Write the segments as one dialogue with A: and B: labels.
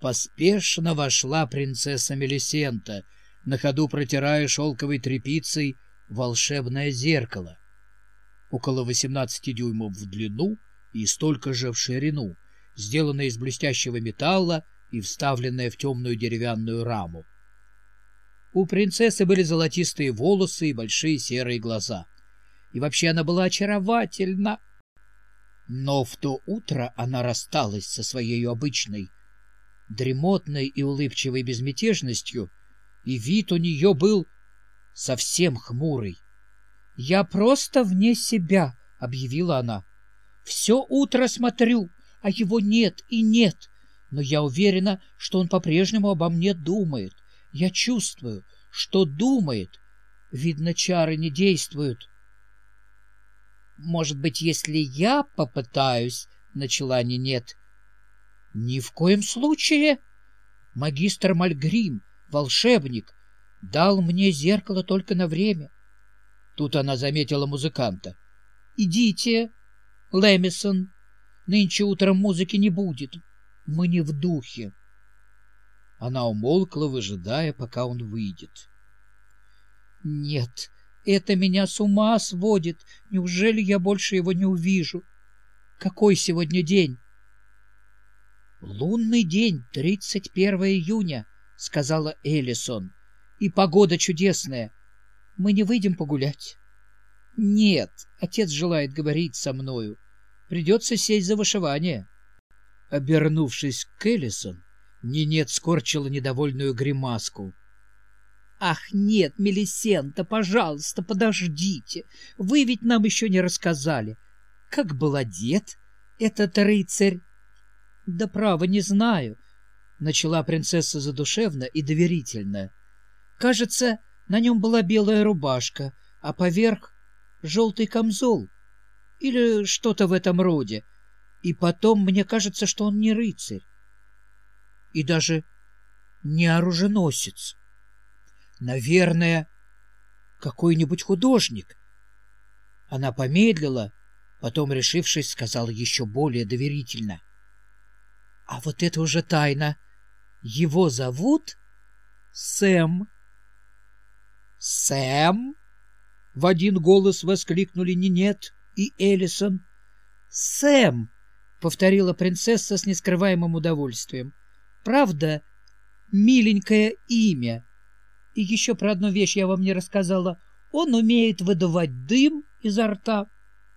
A: поспешно вошла принцесса Мелисента, на ходу протирая шелковой тряпицей волшебное зеркало. Около 18 дюймов в длину и столько же в ширину, сделанное из блестящего металла и вставленное в темную деревянную раму. У принцессы были золотистые волосы и большие серые глаза. И вообще она была очаровательна. Но в то утро она рассталась со своей обычной, дремотной и улыбчивой безмятежностью, и вид у нее был совсем хмурый. «Я просто вне себя», — объявила она. «Все утро смотрю, а его нет и нет, но я уверена, что он по-прежнему обо мне думает. Я чувствую, что думает. Видно, чары не действуют. Может быть, если я попытаюсь, — начала Нинет. Ни в коем случае. Магистр Мальгрим, волшебник, дал мне зеркало только на время. Тут она заметила музыканта. — Идите, Лэмисон, нынче утром музыки не будет. Мы не в духе. Она умолкла, выжидая, пока он выйдет. — Нет, это меня с ума сводит. Неужели я больше его не увижу? Какой сегодня день? — Лунный день, 31 июня, — сказала Эллисон. — И погода чудесная. Мы не выйдем погулять. — Нет, отец желает говорить со мною. Придется сесть за вышивание. Обернувшись к Эллисон, Нинет скорчила недовольную гримаску. «Ах, нет, Мелисента, пожалуйста, подождите. Вы ведь нам еще не рассказали, как был одет этот рыцарь». «Да право, не знаю», — начала принцесса задушевно и доверительно. «Кажется, на нем была белая рубашка, а поверх — желтый камзол или что-то в этом роде. И потом мне кажется, что он не рыцарь и даже не оруженосец. Наверное, какой-нибудь художник. Она помедлила, потом, решившись, сказала еще более доверительно. — А вот это уже тайна. Его зовут Сэм. — Сэм? — в один голос воскликнули Нинет и Эллисон. — Сэм! — повторила принцесса с нескрываемым удовольствием. Правда, миленькое имя. И еще про одну вещь я вам не рассказала. Он умеет выдувать дым изо рта.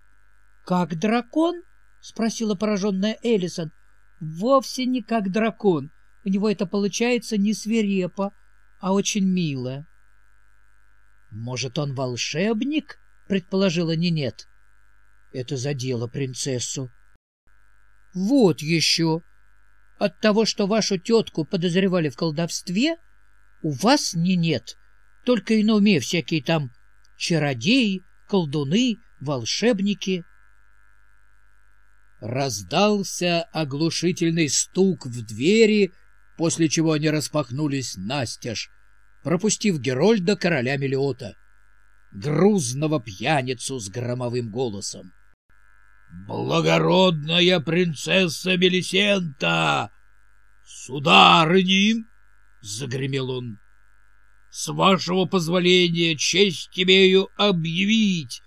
A: — Как дракон? — спросила пораженная Эллисон. — Вовсе не как дракон. У него это получается не свирепо, а очень мило. — Может, он волшебник? — предположила Нинет. Это задело принцессу. — Вот еще! — от того, что вашу тетку подозревали в колдовстве, у вас не нет, только и на уме всякие там чародеи, колдуны, волшебники. Раздался оглушительный стук в двери, после чего они распахнулись настежь, пропустив Герольда короля Мелиота, грузного пьяницу с громовым голосом. «Благородная принцесса Мелисента! Сударыни!» — загремел он. «С вашего позволения честь имею объявить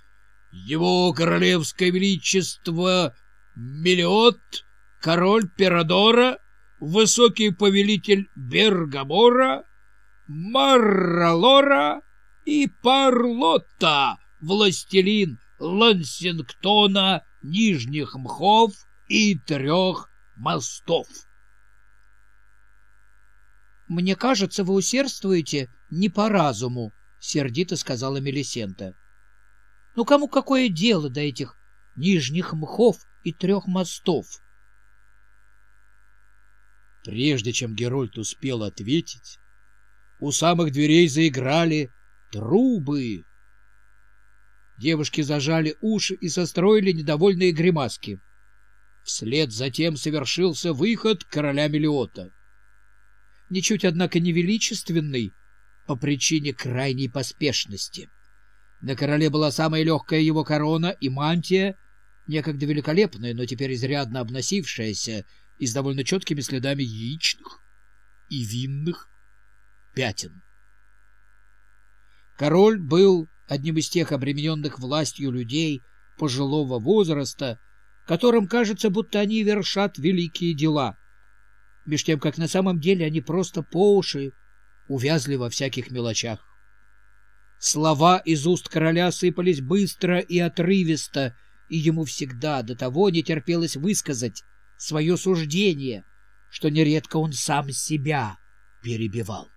A: его королевское величество Мелиот, король Перадора, высокий повелитель Бергамора, Марралора и Парлотта, властелин Лансингтона нижних мхов и трех мостов. «Мне кажется, вы усердствуете не по разуму», — сердито сказала Мелисента. «Ну кому какое дело до этих нижних мхов и трех мостов?» Прежде чем Герольд успел ответить, у самых дверей заиграли трубы. Девушки зажали уши и состроили недовольные гримаски. Вслед затем совершился выход короля Мелиота. Ничуть, однако, не величественный по причине крайней поспешности. На короле была самая легкая его корона и мантия, некогда великолепная, но теперь изрядно обносившаяся и с довольно четкими следами яичных. и винных пятен. Король был одним из тех обремененных властью людей пожилого возраста, которым кажется, будто они вершат великие дела, меж тем, как на самом деле они просто по уши увязли во всяких мелочах. Слова из уст короля сыпались быстро и отрывисто, и ему всегда до того не терпелось высказать свое суждение, что нередко он сам себя перебивал.